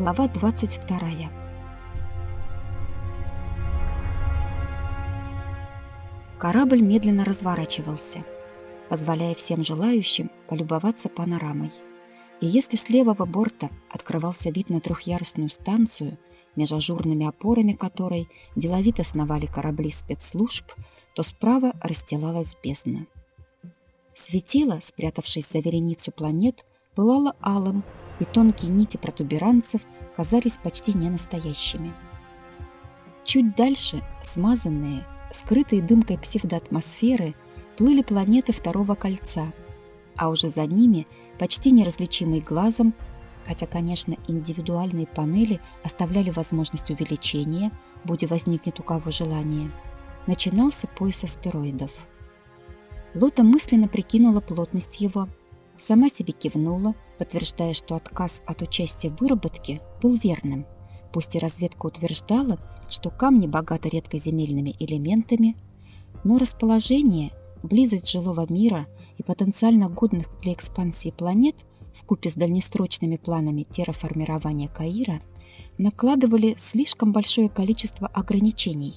Глава 22. Корабль медленно разворачивался, позволяя всем желающим полюбоваться панорамой. И если с левого борта открывался вид на трехъярусную станцию, между ажурными опорами которой деловито сновали корабли спецслужб, то справа расстилалась бездна. Светило, спрятавшись за вереницу планет, пылало алым, и тонкие нити протуберанцев казались почти ненастоящими. Чуть дальше, смазанные, скрытые дымкой псевдоатмосферы, плыли планеты второго кольца, а уже за ними, почти неразличимый глазом, хотя, конечно, индивидуальные панели оставляли возможность увеличения, будь возникнет у кого желание, начинался пояс астероидов. Лота мысленно прикинула плотность его – Сама себе кивнула, подтверждая, что отказ от участия в выработке был верным. Пусть и разведка утверждала, что камни богаты редкоземельными элементами, но расположение, близость жилого мира и потенциально годных для экспансии планет вкупе с дальнесрочными планами терраформирования Каира накладывали слишком большое количество ограничений.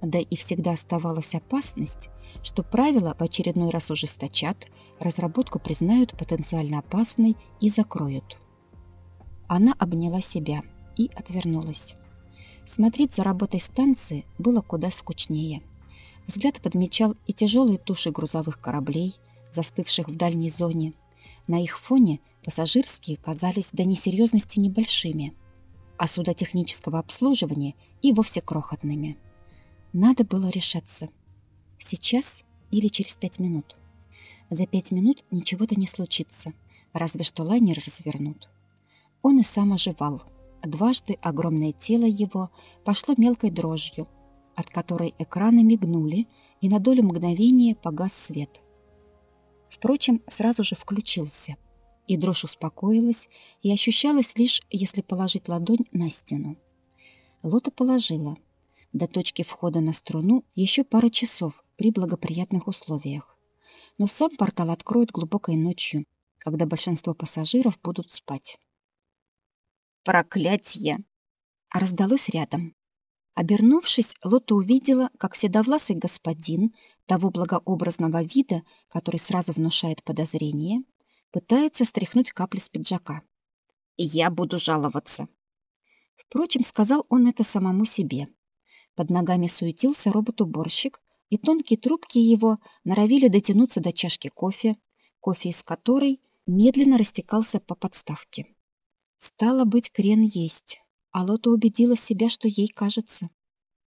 Да и всегда оставалась опасность, что правила в очередной раз ужесточат, разработку признают потенциально опасной и закроют. Она обняла себя и отвернулась. Смотреть за работой станции было куда скучнее. Взгляд подмечал и тяжелые туши грузовых кораблей, застывших в дальней зоне. На их фоне пассажирские казались до несерьезности небольшими, а суда технического обслуживания и вовсе крохотными. Надо было решаться – Сейчас или через пять минут. За пять минут ничего-то не случится, разве что лайнер развернут. Он и сам оживал. Дважды огромное тело его пошло мелкой дрожью, от которой экраны мигнули, и на долю мгновения погас свет. Впрочем, сразу же включился, и дрожь успокоилась и ощущалась лишь, если положить ладонь на стену. Лота положила — до точки входа на струну еще пара часов при благоприятных условиях. Но сам портал откроют глубокой ночью, когда большинство пассажиров будут спать. «Проклятье!» Раздалось рядом. Обернувшись, Лота увидела, как седовласый господин того благообразного вида, который сразу внушает подозрение, пытается стряхнуть капли с пиджака. «Я буду жаловаться». Впрочем, сказал он это самому себе. Под ногами суетился робот-уборщик, и тонкие трубки его норовили дотянуться до чашки кофе, кофе из которой медленно растекался по подставке. Стало быть, крен есть, а Лота убедила себя, что ей кажется.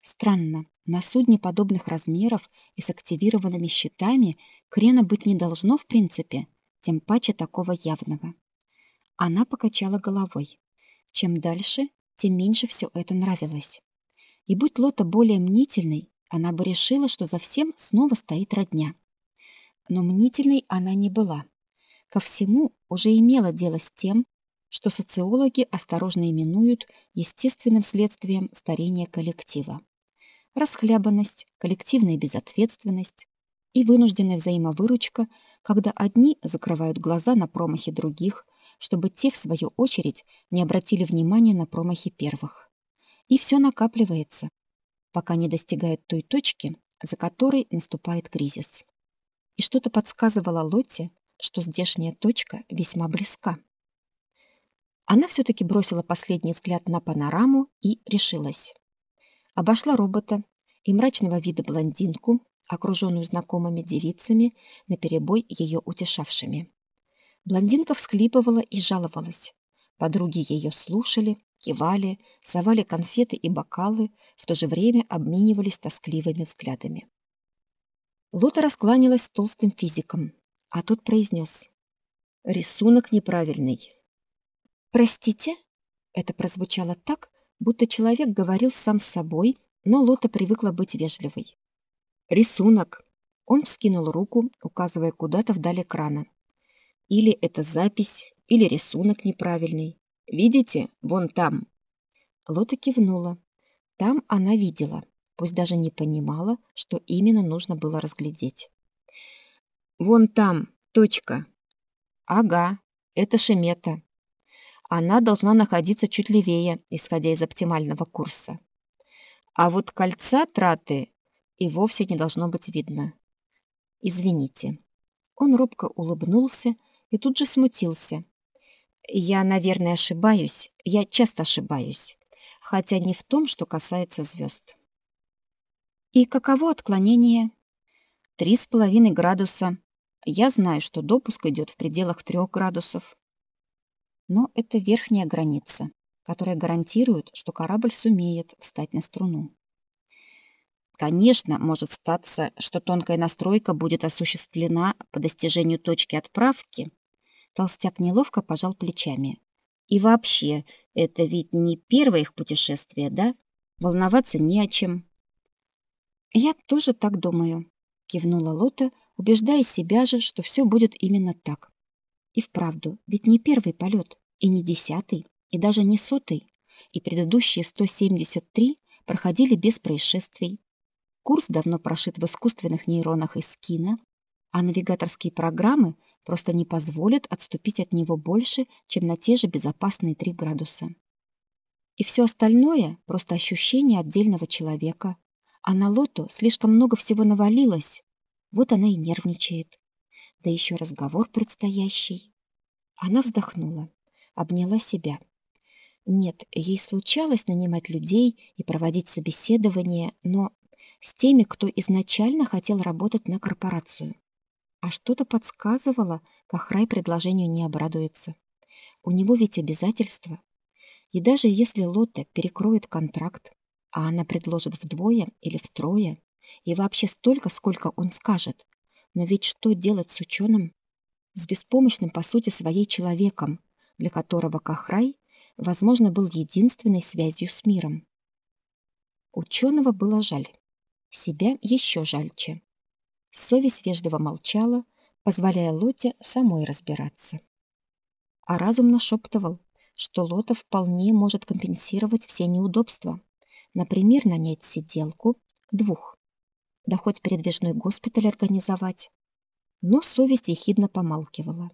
Странно, на судне подобных размеров и с активированными щитами крена быть не должно в принципе, тем паче такого явного. Она покачала головой. Чем дальше, тем меньше все это нравилось. И будь Лота более мнительной, она бы решила, что за всем снова стоит родня. Но мнительной она не была. Ко всему уже имела дело с тем, что социологи осторожно именуют естественным следствием старения коллектива. Расхлябанность, коллективная безответственность и вынужденная взаимовыручка, когда одни закрывают глаза на промахи других, чтобы те, в свою очередь, не обратили внимания на промахи первых и все накапливается, пока не достигает той точки, за которой наступает кризис. И что-то подсказывало Лотте, что здешняя точка весьма близка. Она все-таки бросила последний взгляд на панораму и решилась. Обошла робота и мрачного вида блондинку, окруженную знакомыми девицами, наперебой ее утешавшими. Блондинка всхлипывала и жаловалась. Подруги ее слушали, кивали, совали конфеты и бокалы, в то же время обменивались тоскливыми взглядами. Лота раскланялась с толстым физиком, а тот произнес. «Рисунок неправильный». «Простите?» Это прозвучало так, будто человек говорил сам с собой, но Лота привыкла быть вежливой. «Рисунок». Он вскинул руку, указывая куда-то вдаль экрана. Или это запись, или рисунок неправильный. Видите, вон там. Лота кивнула. Там она видела, пусть даже не понимала, что именно нужно было разглядеть. Вон там, точка. Ага, это Шемета. она должна находиться чуть левее, исходя из оптимального курса. А вот кольца траты и вовсе не должно быть видно. Извините. Он робко улыбнулся и тут же смутился. Я, наверное, ошибаюсь. Я часто ошибаюсь. Хотя не в том, что касается звезд. И каково отклонение? Три с половиной градуса. Я знаю, что допуск идет в пределах трех градусов. Но это верхняя граница, которая гарантирует, что корабль сумеет встать на струну. Конечно, может статься, что тонкая настройка будет осуществлена по достижению точки отправки. Толстяк неловко пожал плечами. И вообще, это ведь не первое их путешествие, да? Волноваться не о чем. Я тоже так думаю, кивнула Лота, убеждая себя же, что все будет именно так. И вправду, ведь не первый полет, и не десятый, и даже не сотый, и предыдущие 173 проходили без происшествий. Курс давно прошит в искусственных нейронах из кино, а навигаторские программы просто не позволят отступить от него больше, чем на те же безопасные 3 градуса. И все остальное — просто ощущение отдельного человека. А на Лоту слишком много всего навалилось. Вот она и нервничает. Да еще разговор предстоящий. Она вздохнула, обняла себя. Нет, ей случалось нанимать людей и проводить собеседования, но с теми, кто изначально хотел работать на корпорацию. А что-то подсказывало, Кахрай предложению не обрадуется. У него ведь обязательства. И даже если Лотта перекроет контракт, а она предложит вдвое или втрое, и вообще столько, сколько он скажет, но ведь что делать с ученым? С беспомощным, по сути, своей человеком, для которого Кахрай, возможно, был единственной связью с миром. Ученого было жаль. Себя еще жальче. Совесть вежливо молчала, позволяя Лоте самой разбираться. А разум нашептывал, что Лота вполне может компенсировать все неудобства. Например, нанять сиделку, двух. Да хоть передвижной госпиталь организовать. Но совесть ехидно помалкивала.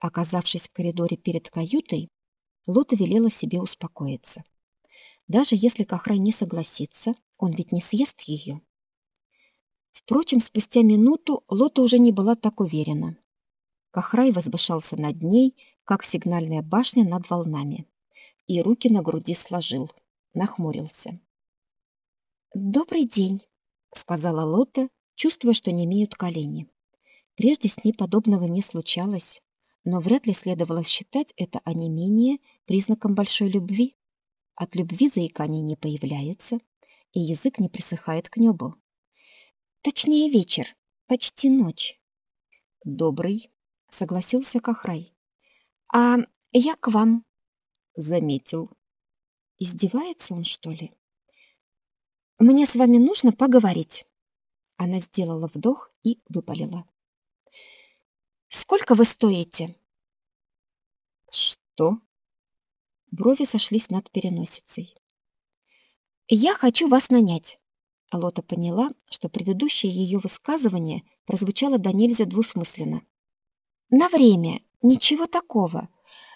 Оказавшись в коридоре перед каютой, Лота велела себе успокоиться. Даже если Кахрай не согласится, он ведь не съест ее. Впрочем, спустя минуту Лота уже не была так уверена. Кахрай возвышался над ней, как сигнальная башня над волнами, и руки на груди сложил, нахмурился. «Добрый день», — сказала Лота, чувствуя, что не имеют колени. Прежде с ней подобного не случалось, но вряд ли следовало считать это онемение признаком большой любви. От любви заикание не появляется, и язык не присыхает к небу. Точнее, вечер, почти ночь. Добрый, согласился Кахрай. А я к вам. Заметил. Издевается он, что ли? Мне с вами нужно поговорить. Она сделала вдох и выпалила. Сколько вы стоите? Что? Брови сошлись над переносицей. «Я хочу вас нанять». Лота поняла, что предыдущее ее высказывание прозвучало до нельзя двусмысленно. «На время. Ничего такого.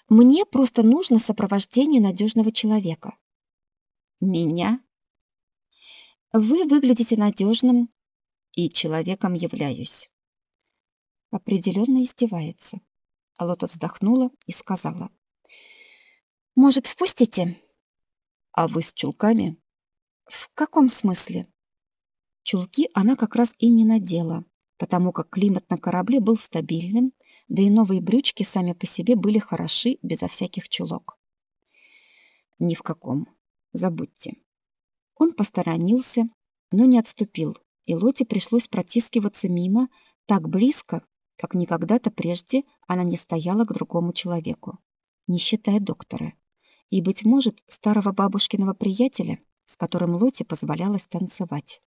Мне просто нужно сопровождение надежного человека». «Меня?» «Вы выглядите надежным и человеком являюсь». Определенно издевается. Алота вздохнула и сказала. «Может, впустите?» «А вы с чулками?» В каком смысле? Чулки она как раз и не надела, потому как климат на корабле был стабильным, да и новые брючки сами по себе были хороши безо всяких чулок. Ни в каком. Забудьте. Он посторонился, но не отступил, и Лоте пришлось протискиваться мимо так близко, как никогда-то прежде она не стояла к другому человеку, не считая доктора, и, быть может, старого бабушкиного приятеля, с которым Лоте позволялось танцевать.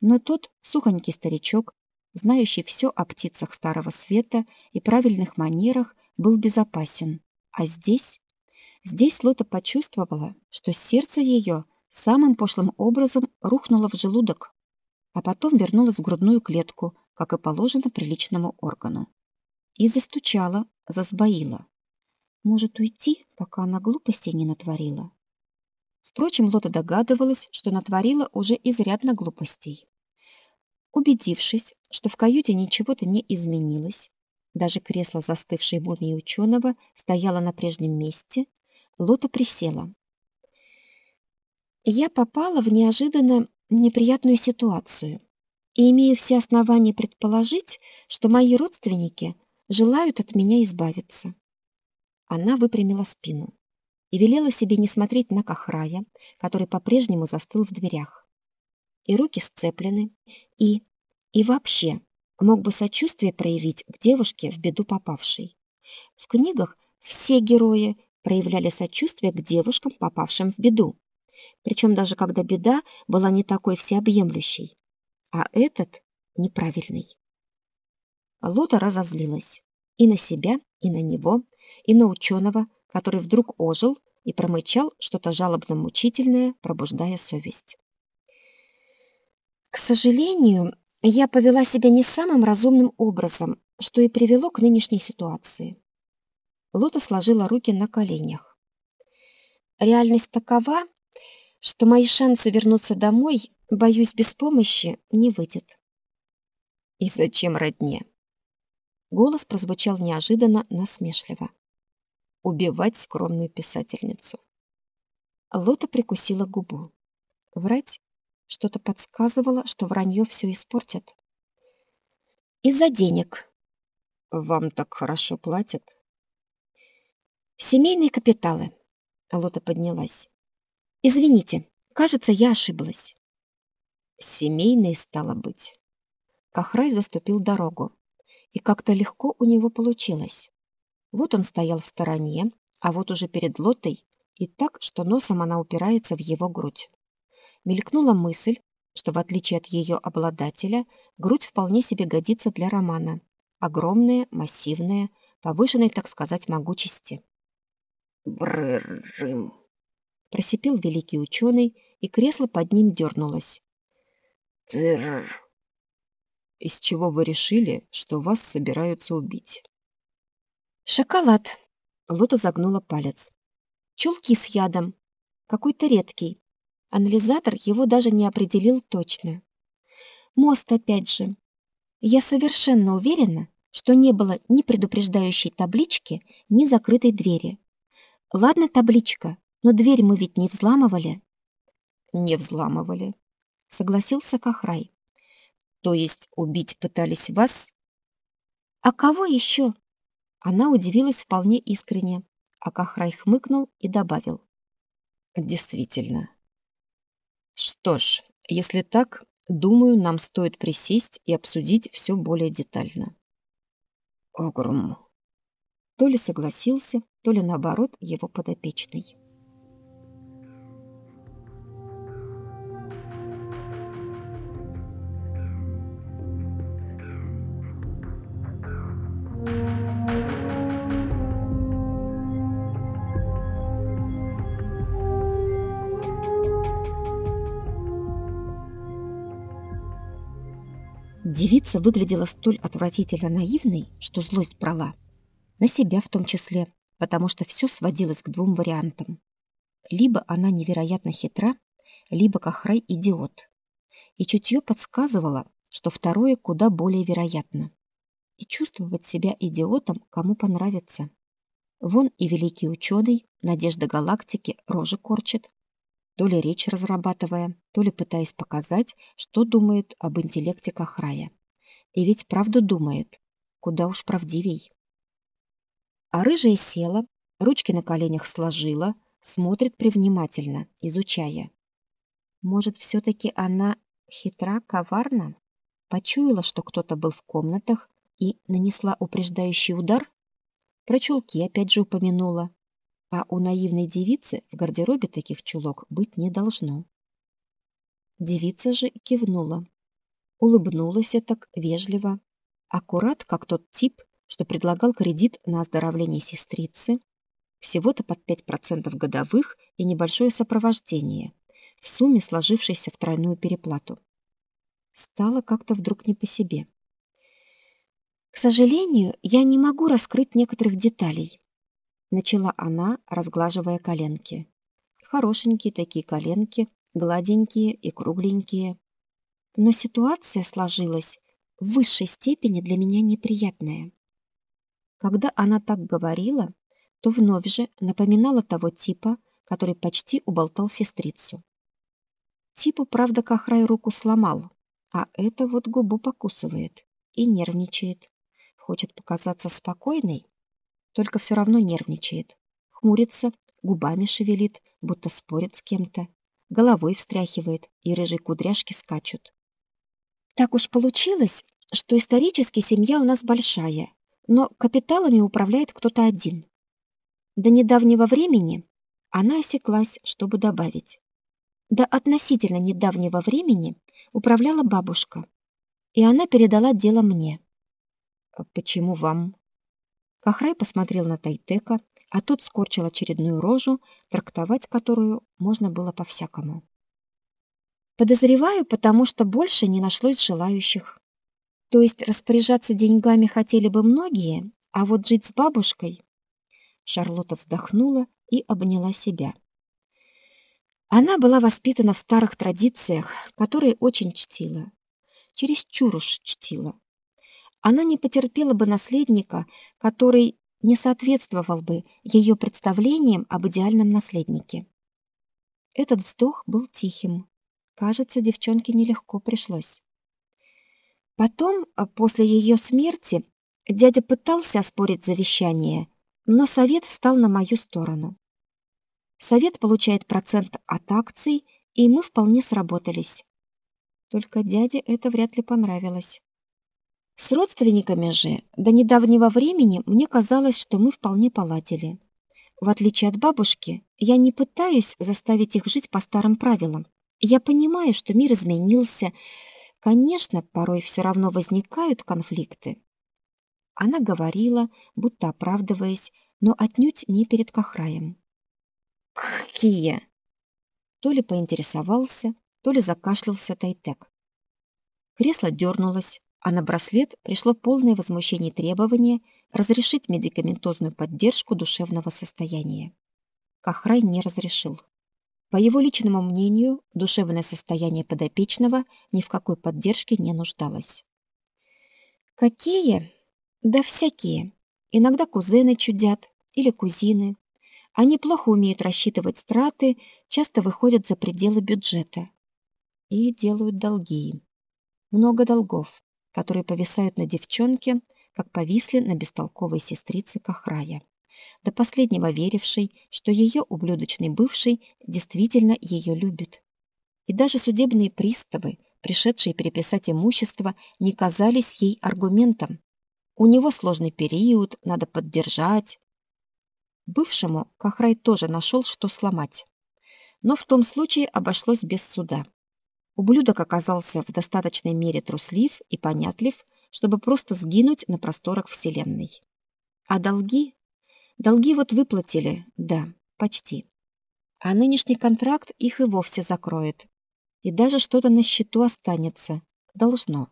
Но тот сухонький старичок, знающий все о птицах Старого Света и правильных манерах, был безопасен. А здесь... Здесь Лота почувствовала, что сердце ее самым пошлым образом рухнуло в желудок, а потом вернулось в грудную клетку, как и положено приличному органу. И застучала, засбоила. Может уйти, пока она глупостей не натворила. Впрочем, Лота догадывалась, что натворила уже изрядно глупостей. Убедившись, что в каюте ничего-то не изменилось, даже кресло застывшей мумии ученого стояло на прежнем месте, Лота присела. Я попала в неожиданно неприятную ситуацию и имею все основания предположить, что мои родственники желают от меня избавиться. Она выпрямила спину и велела себе не смотреть на Кахрая, который по-прежнему застыл в дверях. И руки сцеплены, и... и вообще мог бы сочувствие проявить к девушке в беду попавшей. В книгах все герои проявляли сочувствие к девушкам, попавшим в беду. Причем даже когда беда была не такой всеобъемлющей, а этот неправильный. Лота разозлилась и на себя, и на него, и на ученого, который вдруг ожил и промычал что-то жалобно-мучительное, пробуждая совесть. К сожалению, я повела себя не самым разумным образом, что и привело к нынешней ситуации. Лота сложила руки на коленях. Реальность такова, что мои шансы вернуться домой, боюсь, без помощи не выйдет. И зачем родне? Голос прозвучал неожиданно насмешливо. Убивать скромную писательницу. Лота прикусила губу. Врать? Что-то подсказывало, что вранье все испортит. Из-за денег. Вам так хорошо платят? Семейные капиталы. Лота поднялась. Извините, кажется, я ошиблась. Семейные стало быть. Кахрай заступил дорогу, и как-то легко у него получилось. Вот он стоял в стороне, а вот уже перед Лотой, и так, что носом она упирается в его грудь. Мелькнула мысль, что в отличие от ее обладателя, грудь вполне себе годится для романа. Огромная, массивная, повышенной, так сказать, могучести. «Бррррым!»? «Шоколад!» — Лота загнула палец. «Чулки с ядом. Какой-то редкий. Анализатор его даже не определил точно. Мост опять же. Я совершенно уверена, что не было ни предупреждающей таблички, ни закрытой двери. Ладно, табличка, но дверь мы ведь не взламывали. Не взламывали, согласился Кахрай. То есть убить пытались вас? А кого еще? Она удивилась вполне искренне, а Кахрай хмыкнул и добавил: Действительно. Что ж, если так, думаю, нам стоит присесть и обсудить все более детально. Огром. То ли согласился, то ли наоборот его подопечный. Девица выглядела столь отвратительно наивной, что злость брала. На себя в том числе, потому что все сводилось к двум вариантам. Либо она невероятно хитра, либо Кахрай идиот. И чутье подсказывало, что второе куда более вероятно. И чувствовать себя идиотом кому понравится. Вон и великий ученый, надежда галактики, рожи корчит, то ли речь разрабатывая, то ли пытаясь показать, что думает об интеллекте Кахрая. И ведь правду думает, куда уж правдивей. А рыжая села, ручки на коленях сложила, смотрит привнимательно, изучая. Может, все таки она хитра, коварна? Почуяла, что кто-то был в комнатах и нанесла упреждающий удар? Про чулки опять же упомянула. А у наивной девицы в гардеробе таких чулок быть не должно. Девица же кивнула. Улыбнулась так вежливо, аккурат, как тот тип, что предлагал кредит на оздоровление сестрицы, всего-то под 5% годовых и небольшое сопровождение, в сумме сложившейся в тройную переплату. Стало как-то вдруг не по себе. К сожалению, я не могу раскрыть некоторых деталей. начала она, разглаживая коленки. Хорошенькие такие коленки, гладенькие и кругленькие. Но ситуация сложилась в высшей степени для меня неприятная. Когда она так говорила, то вновь же напоминала того типа, который почти уболтал сестрицу. Типу, правда, Кахрай руку сломал, а это вот губу покусывает и нервничает. Хочет показаться спокойной, только все равно нервничает. Хмурится, губами шевелит, будто спорит с кем-то, головой встряхивает, и рыжие кудряшки скачут. Так уж получилось, что исторически семья у нас большая, но капиталами управляет кто-то один. До недавнего времени она осеклась, чтобы добавить. До относительно недавнего времени управляла бабушка, и она передала дело мне. «А «Почему вам?» Кахрай посмотрел на Тайтека, а тот скорчил очередную рожу, трактовать которую можно было по-всякому. «Подозреваю, потому что больше не нашлось желающих. То есть распоряжаться деньгами хотели бы многие, а вот жить с бабушкой Шарлотта вздохнула и обняла себя. Она была воспитана в старых традициях, которые очень чтила. Чересчур уж чтила. Она не потерпела бы наследника, который не соответствовал бы ее представлениям об идеальном наследнике. Этот вздох был тихим. Кажется, девчонке нелегко пришлось. Потом, после ее смерти, дядя пытался оспорить завещание, но совет встал на мою сторону. Совет получает процент от акций, и мы вполне сработались. Только дяде это вряд ли понравилось. С родственниками же до недавнего времени мне казалось, что мы вполне поладили. В отличие от бабушки, я не пытаюсь заставить их жить по старым правилам. Я понимаю, что мир изменился. Конечно, порой все равно возникают конфликты. Она говорила, будто оправдываясь, но отнюдь не перед Кахраем. «Какие?» То ли поинтересовался, то ли закашлялся Тайтек. Кресло дернулось, а на браслет пришло полное возмущение требования разрешить медикаментозную поддержку душевного состояния. Кахрай не разрешил. По его личному мнению, душевное состояние подопечного ни в какой поддержке не нуждалось. «Какие?» Да всякие. Иногда кузены чудят или кузины. Они плохо умеют рассчитывать страты, часто выходят за пределы бюджета. И делают долги. Много долгов, которые повисают на девчонке, как повисли на бестолковой сестрице Кахрая, до последнего верившей, что ее ублюдочный бывший действительно ее любит. И даже судебные приставы, пришедшие переписать имущество, не казались ей аргументом. У него сложный период, надо поддержать. Бывшему Кахрай тоже нашел, что сломать. Но в том случае обошлось без суда. Ублюдок оказался в достаточной мере труслив и понятлив, чтобы просто сгинуть на просторах Вселенной. А долги? Долги вот выплатили, да, почти. А нынешний контракт их и вовсе закроет. И даже что-то на счету останется. Должно.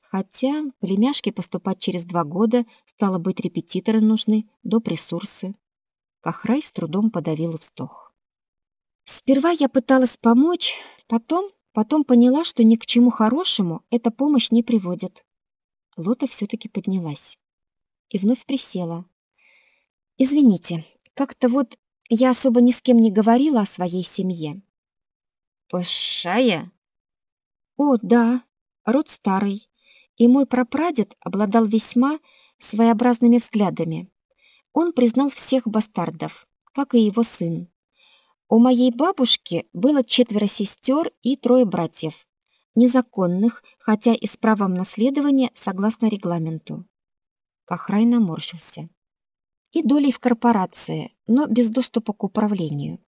Хотя племяшке поступать через два года, стало быть, репетиторы нужны, доп. ресурсы. Кахрай с трудом подавил вздох. Сперва я пыталась помочь, потом, потом поняла, что ни к чему хорошему эта помощь не приводит. Лота все-таки поднялась и вновь присела. Извините, как-то вот я особо ни с кем не говорила о своей семье. Пошая? О, да, род старый, и мой прапрадед обладал весьма своеобразными взглядами. Он признал всех бастардов, как и его сын. У моей бабушки было четверо сестер и трое братьев, незаконных, хотя и с правом наследования согласно регламенту. Кахрай наморщился. И долей в корпорации, но без доступа к управлению.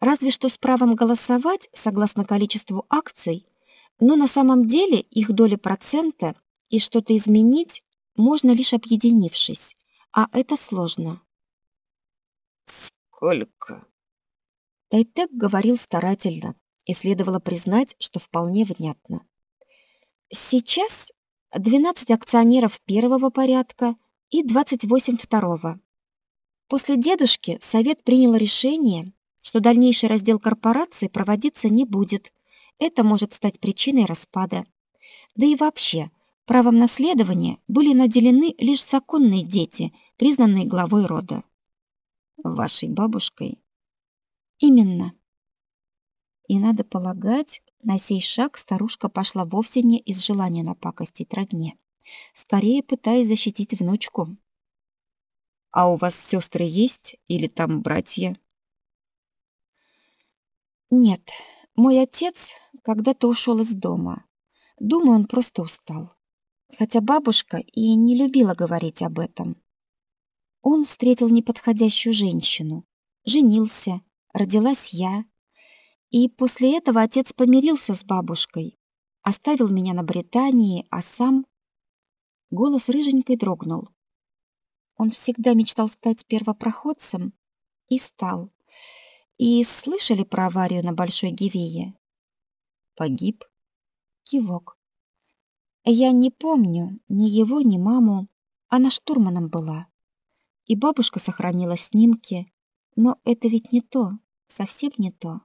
Разве что с правом голосовать согласно количеству акций но на самом деле их доли процента и что-то изменить можно лишь объединившись, а это сложно. Сколько? Тайтек говорил старательно, и следовало признать, что вполне внятно. Сейчас 12 акционеров первого порядка и 28 второго. После дедушки совет принял решение, что дальнейший раздел корпорации проводиться не будет. Это может стать причиной распада. Да и вообще, правом наследования были наделены лишь законные дети, признанные главой рода. Вашей бабушкой? Именно. И надо полагать, на сей шаг старушка пошла вовсе не из желания напакостить родне, скорее пытаясь защитить внучку. А у вас сестры есть или там братья? Нет, мой отец когда-то ушел из дома. Думаю, он просто устал. Хотя бабушка и не любила говорить об этом. Он встретил неподходящую женщину, женился, родилась я, и после этого отец помирился с бабушкой, оставил меня на Британии, а сам... Голос рыженькой дрогнул. Он всегда мечтал стать первопроходцем и стал. И слышали про аварию на Большой Гивее? Погиб? Кивок. Я не помню ни его, ни маму. Она штурманом была. И бабушка сохранила снимки. Но это ведь не то, совсем не то.